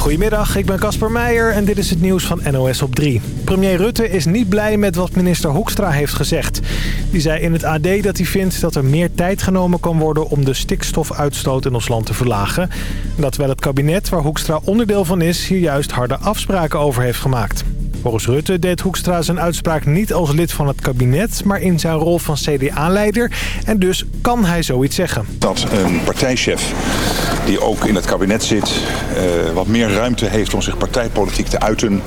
Goedemiddag, ik ben Casper Meijer en dit is het nieuws van NOS op 3. Premier Rutte is niet blij met wat minister Hoekstra heeft gezegd. Die zei in het AD dat hij vindt dat er meer tijd genomen kan worden om de stikstofuitstoot in ons land te verlagen. Dat wel het kabinet, waar Hoekstra onderdeel van is, hier juist harde afspraken over heeft gemaakt. Volgens Rutte deed Hoekstra zijn uitspraak niet als lid van het kabinet... maar in zijn rol van CDA-leider. En dus kan hij zoiets zeggen. Dat een partijchef die ook in het kabinet zit... Uh, wat meer ruimte heeft om zich partijpolitiek te uiten...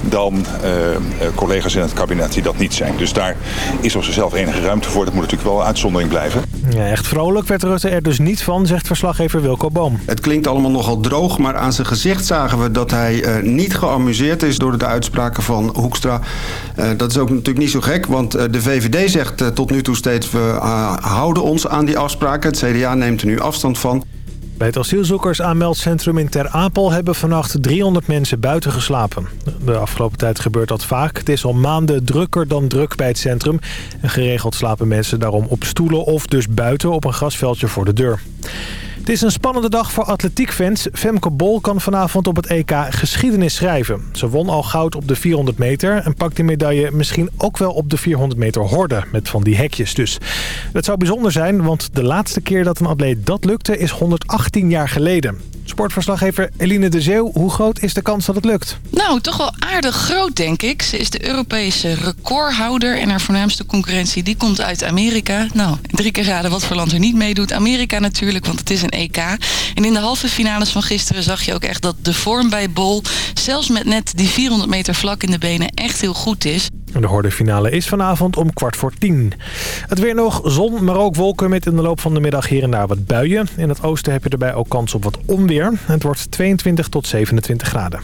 dan uh, collega's in het kabinet die dat niet zijn. Dus daar is op zichzelf enige ruimte voor. Dat moet natuurlijk wel een uitzondering blijven. Ja, echt vrolijk werd Rutte er dus niet van, zegt verslaggever Wilco Boom. Het klinkt allemaal nogal droog, maar aan zijn gezicht zagen we dat hij uh, niet geamuseerd is door de uitspraak van Hoekstra. Uh, dat is ook natuurlijk niet zo gek, want uh, de VVD zegt uh, tot nu toe steeds... we houden ons aan die afspraken. Het CDA neemt er nu afstand van. Bij het asielzoekersaanmeldcentrum in Ter Apel hebben vannacht 300 mensen buiten geslapen. De afgelopen tijd gebeurt dat vaak. Het is al maanden drukker dan druk bij het centrum. En geregeld slapen mensen daarom op stoelen of dus buiten op een grasveldje voor de deur. Het is een spannende dag voor atletiekfans. Femke Bol kan vanavond op het EK geschiedenis schrijven. Ze won al goud op de 400 meter en pakt die medaille misschien ook wel op de 400 meter horde. Met van die hekjes dus. Dat zou bijzonder zijn, want de laatste keer dat een atleet dat lukte is 118 jaar geleden. Sportverslaggever Eline de Zeeuw, hoe groot is de kans dat het lukt? Nou, toch wel aardig groot, denk ik. Ze is de Europese recordhouder en haar voornaamste concurrentie die komt uit Amerika. Nou, drie keer raden wat voor land er niet meedoet. Amerika natuurlijk, want het is een EK. En in de halve finales van gisteren zag je ook echt dat de vorm bij Bol... zelfs met net die 400 meter vlak in de benen echt heel goed is. De hordefinale is vanavond om kwart voor tien. Het weer nog zon, maar ook wolken met in de loop van de middag hier en daar wat buien. In het oosten heb je erbij ook kans op wat onweer. Het wordt 22 tot 27 graden.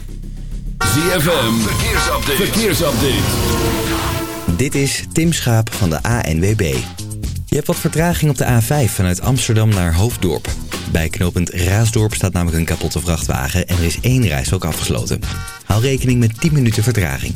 ZFM, verkeersupdate. verkeersupdate. Dit is Tim Schaap van de ANWB. Je hebt wat vertraging op de A5 vanuit Amsterdam naar Hoofddorp. Bij knooppunt Raasdorp staat namelijk een kapotte vrachtwagen en er is één rijstrook afgesloten. Hou rekening met 10 minuten vertraging.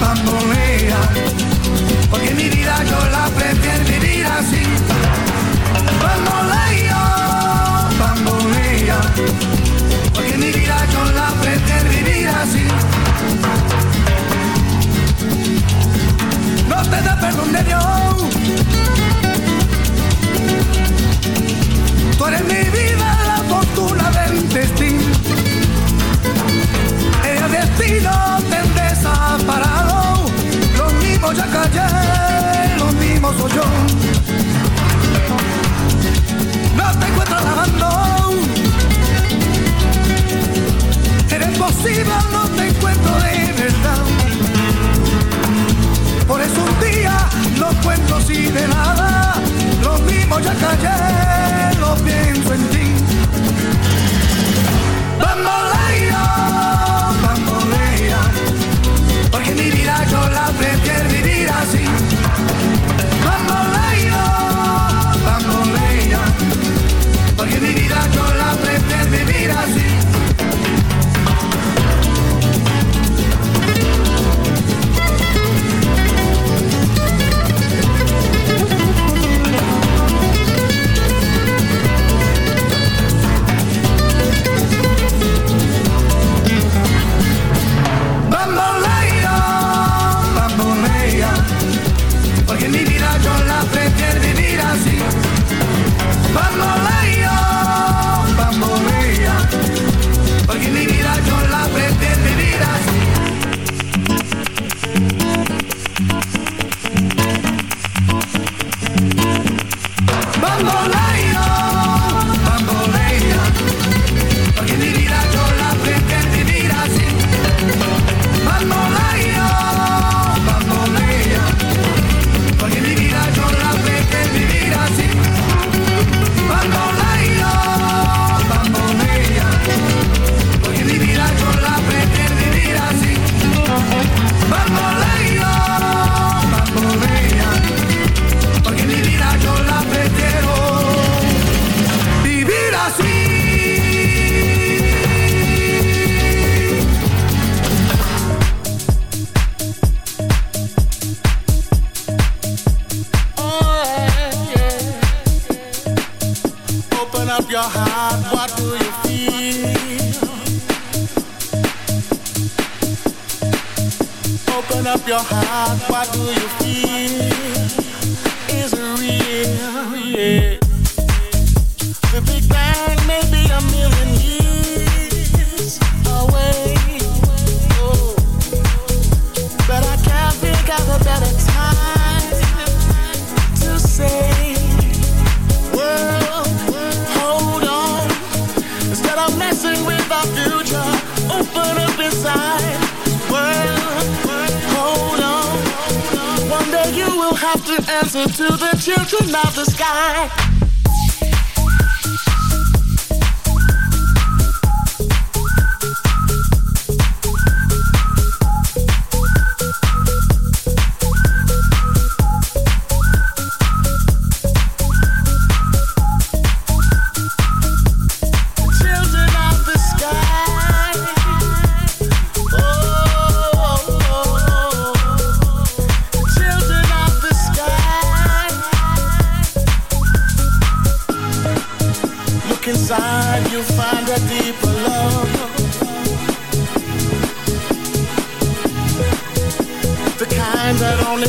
Bamboleo, porque mi vida yo la prefiero vivir así. No te encuentro de verdad. Por eso un día no cuento así de nada. Lo mismo ya callé, lo pienso en ti. Bambolea, your heart, what do you feel?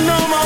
no more.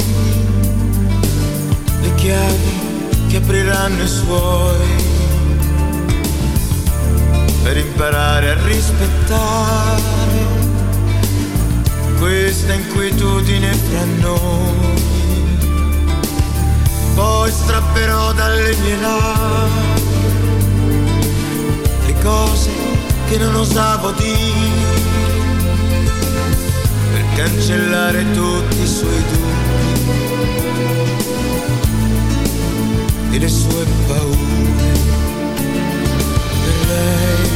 chiavi che apriranno i suoi per imparare a rispettare questa inquietudine fra noi. Poi strapperò dalle mie labbra le cose che non osavo dire per cancellare tutti i suoi dubbi e le sue paure. Per lei,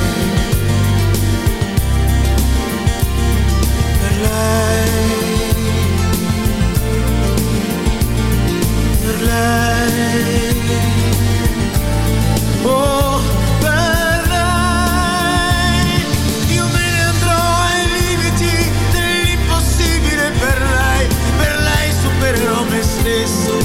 per lei, per lei, oh io me andrò ai limiti dell'impossibile per lei, per lei supererò me stesso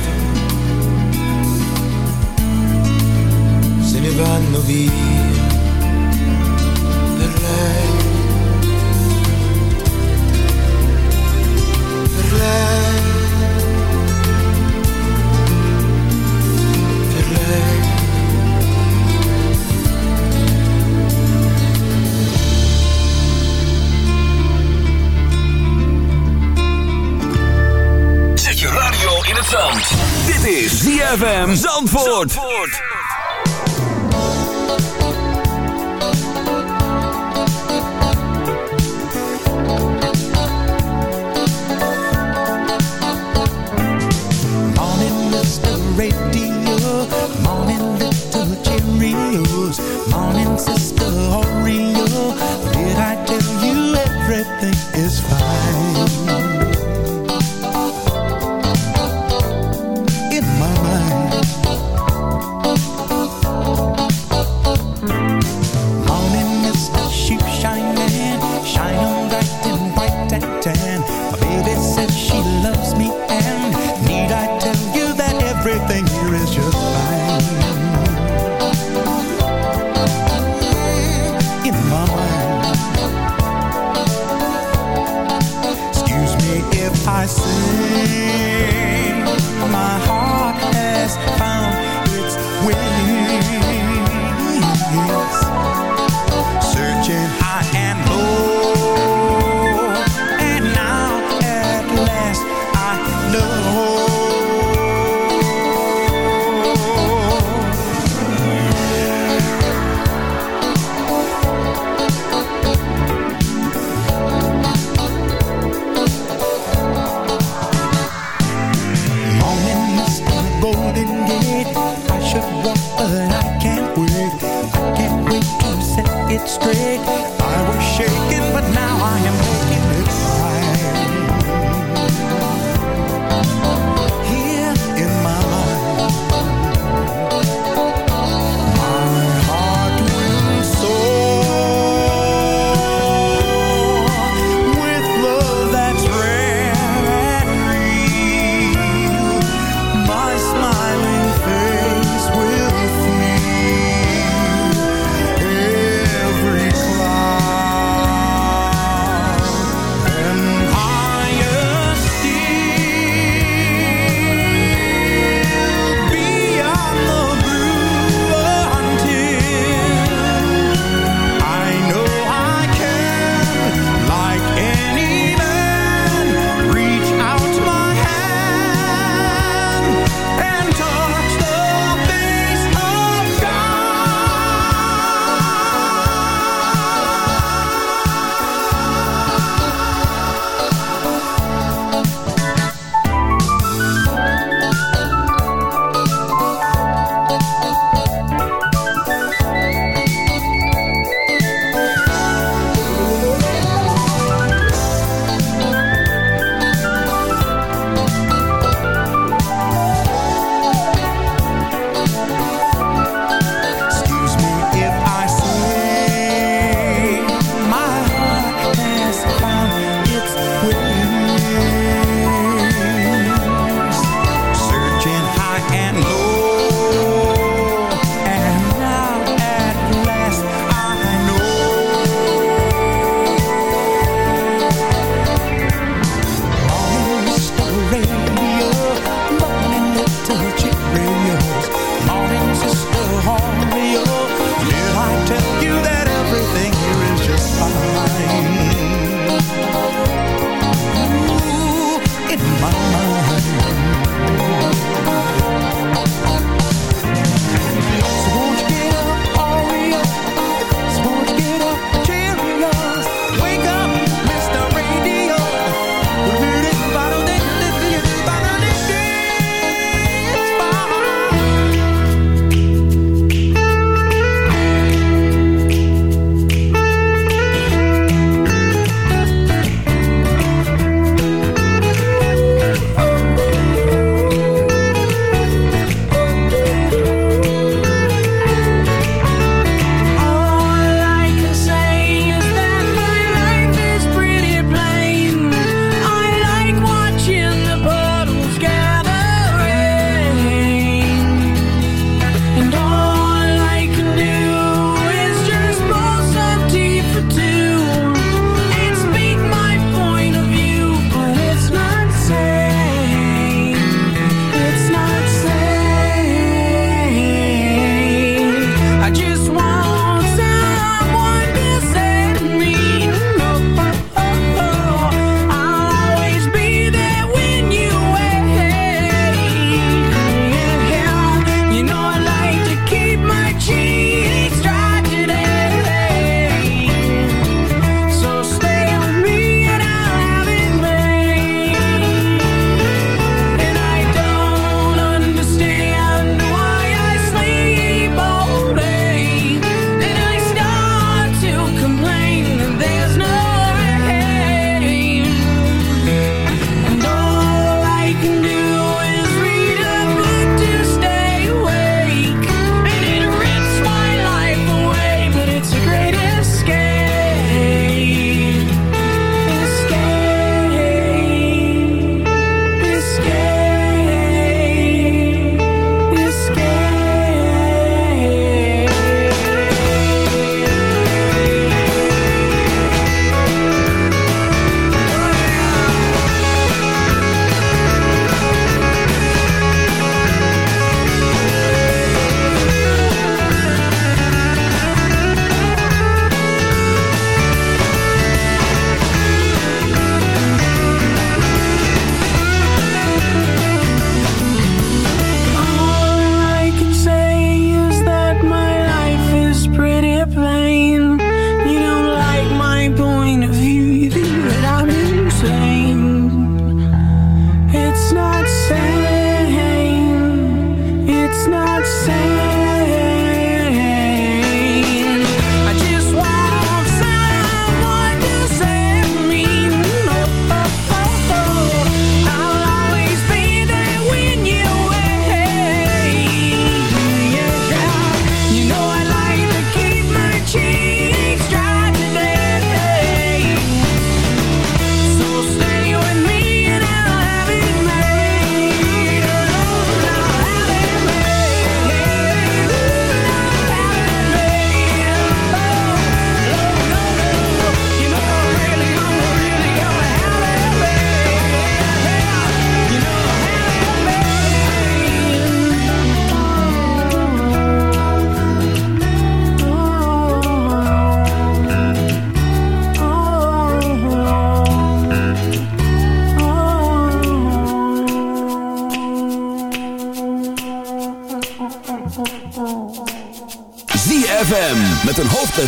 ne vanno via per lei, per lei, per lei. Zet je radio in het zand. Dit is ZFM Zandvoort. Morning,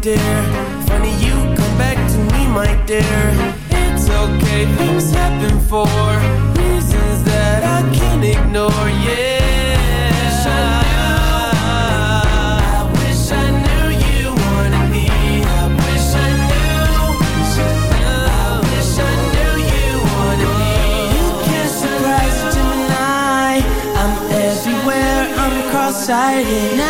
dear. Funny you come back to me, my dear. It's okay, things happen for reasons that I can't ignore. Yeah. I wish I knew you wanted me. I wish I knew. I wish I knew you wanted me. You can't surprise Gemini. I'm everywhere, I'm cross-sighted.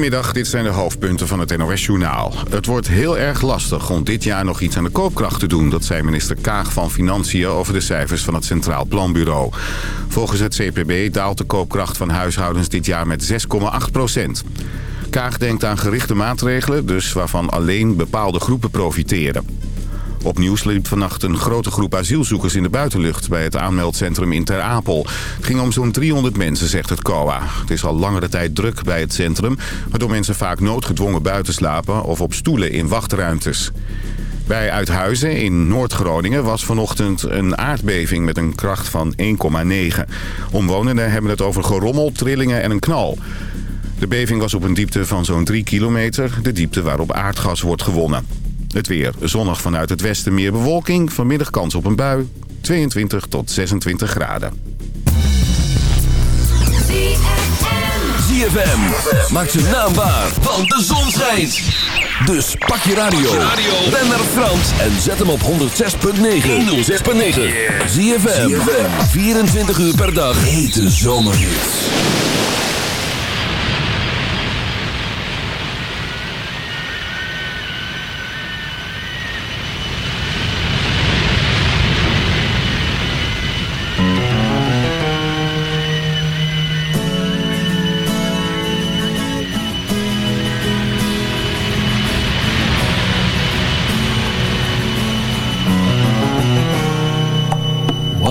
Goedemiddag, dit zijn de hoofdpunten van het NOS-journaal. Het wordt heel erg lastig om dit jaar nog iets aan de koopkracht te doen... dat zei minister Kaag van Financiën over de cijfers van het Centraal Planbureau. Volgens het CPB daalt de koopkracht van huishoudens dit jaar met 6,8 procent. Kaag denkt aan gerichte maatregelen, dus waarvan alleen bepaalde groepen profiteren. Opnieuw sliep vannacht een grote groep asielzoekers in de buitenlucht... bij het aanmeldcentrum in Ter Apel. Het ging om zo'n 300 mensen, zegt het COA. Het is al langere tijd druk bij het centrum... waardoor mensen vaak noodgedwongen buiten slapen... of op stoelen in wachtruimtes. Bij Uithuizen in Noord-Groningen was vanochtend een aardbeving met een kracht van 1,9. Omwonenden hebben het over gerommel, trillingen en een knal. De beving was op een diepte van zo'n 3 kilometer, de diepte waarop aardgas wordt gewonnen. Het weer. Zonnig vanuit het westen meer bewolking. Vanmiddag kans op een bui. 22 tot 26 graden. ZFM maakt zijn naam waar, want de zon schijnt. Dus pak je radio, ben naar Frans en zet hem op 106.9. 106.9. ZFM, 24 uur per dag. Hete zomerhits.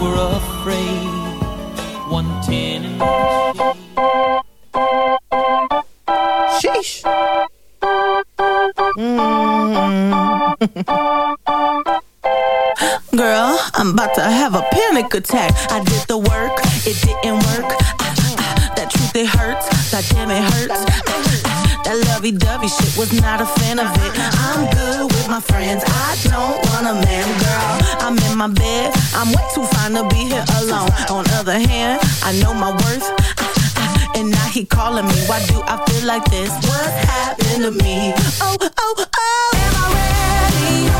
Were afraid, one ten and Sheesh. Mm-hmm. Girl, I'm about to have a panic attack. I did the work, it didn't work. It hurts. That damn, it hurts. That lovey-dovey shit was not a fan of it. I'm good with my friends. I don't want a man, girl. I'm in my bed. I'm way too fine to be here alone. On other hand, I know my worth. And now he calling me. Why do I feel like this? What happened to me? Oh, oh, oh. Am I ready?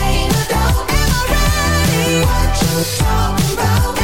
Ain't no doubt. Am I ready? What you talking about?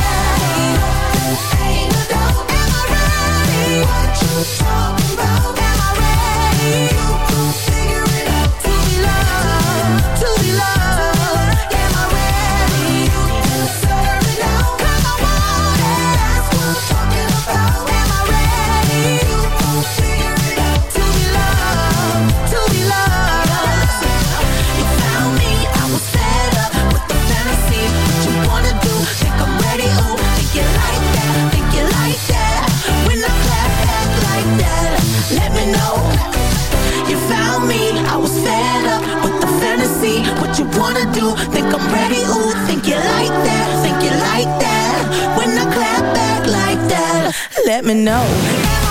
Let me know.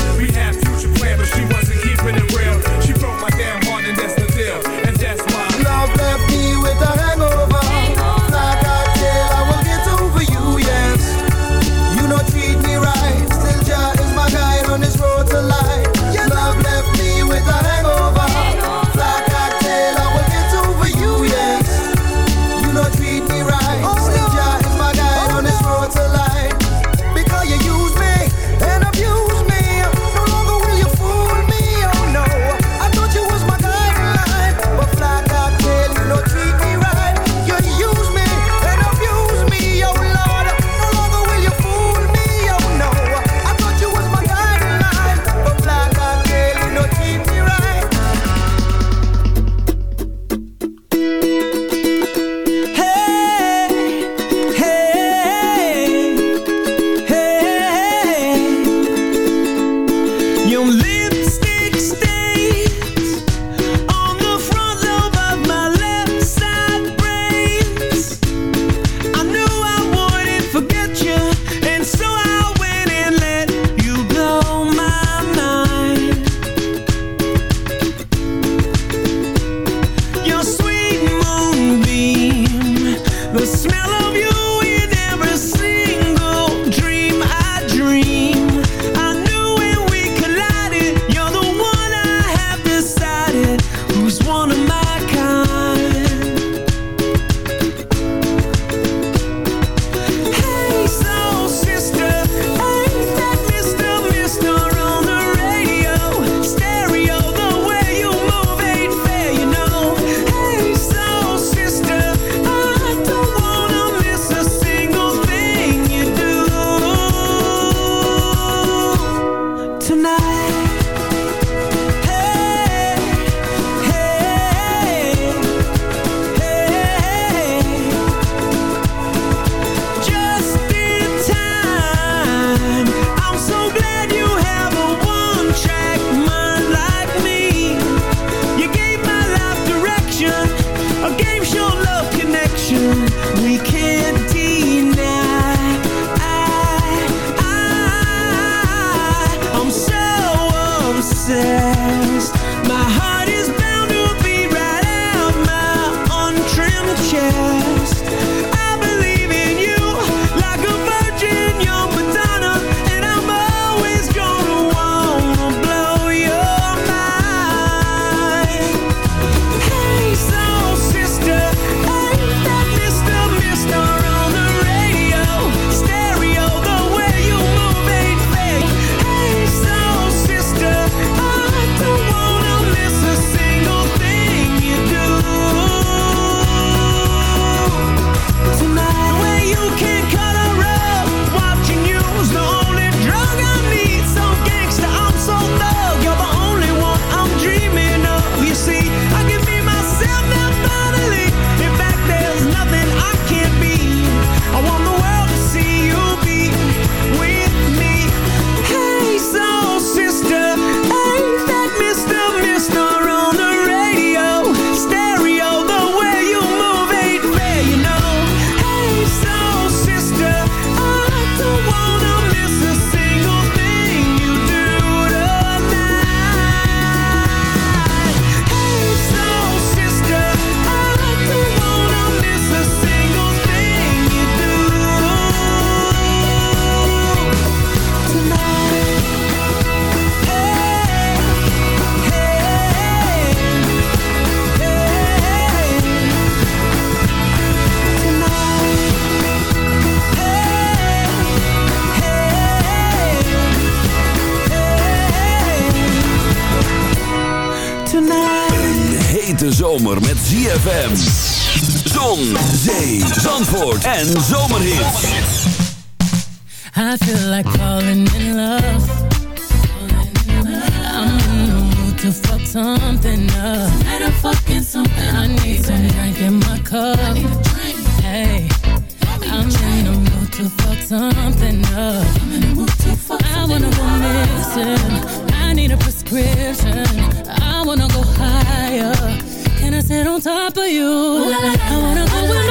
Me fire. Can I sit on top of you? I wanna go where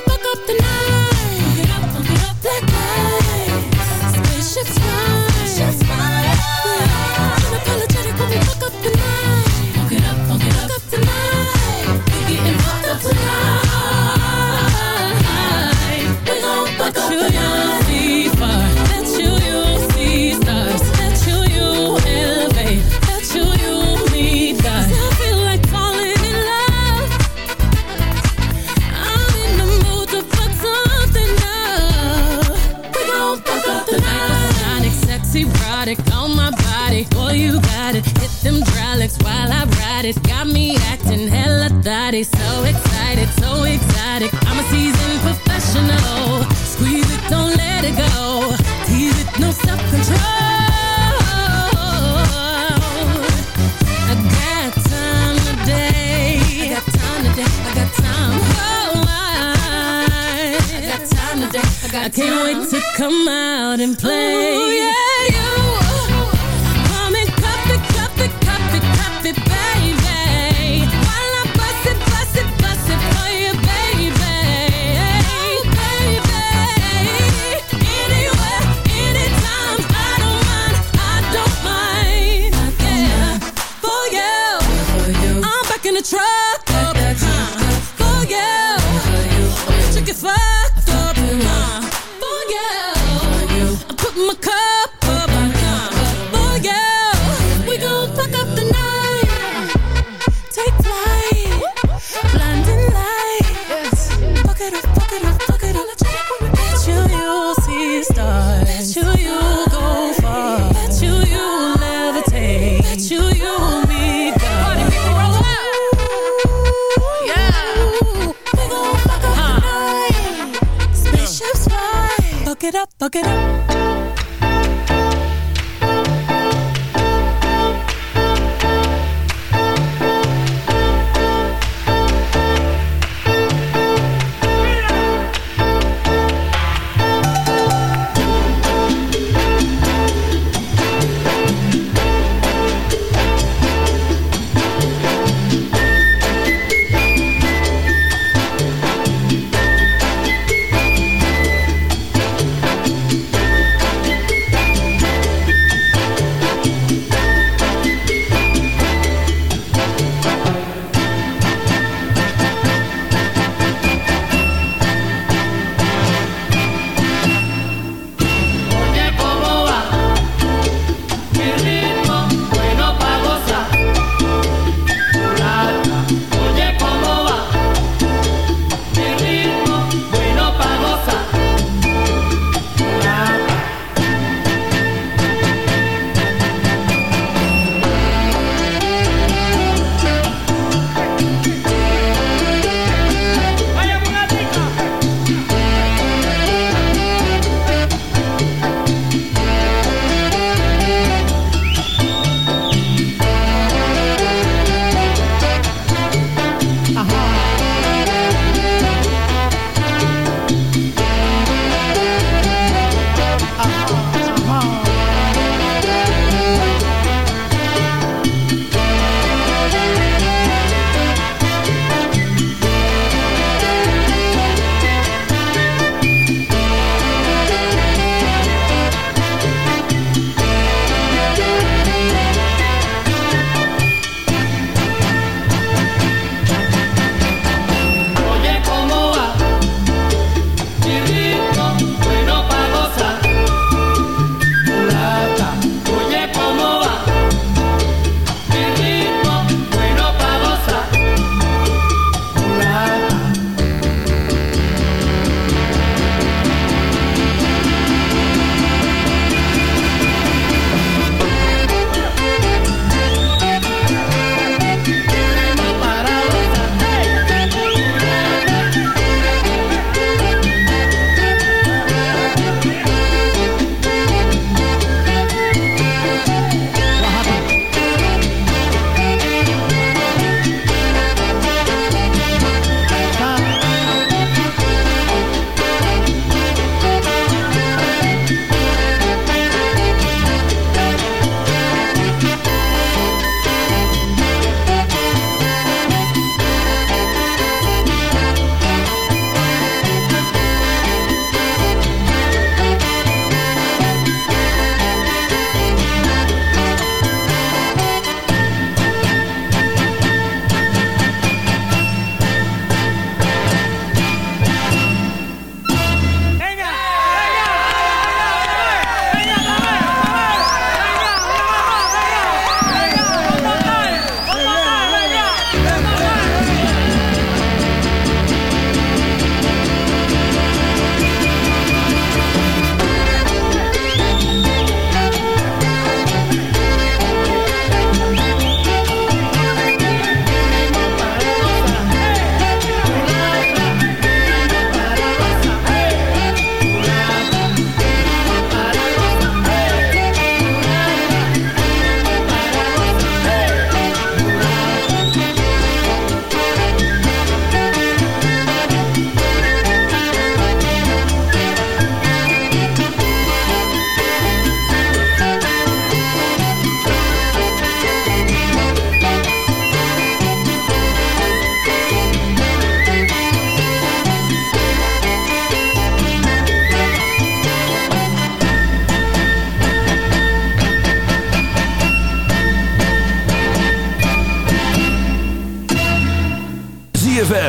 erotic on my body. Boy, you got it. Hit them dry while I ride it. Got me acting hella thotty. So excited, so exotic. I'm a seasoned professional. Squeeze it, don't let it go come out and play. Ooh, yeah, yeah.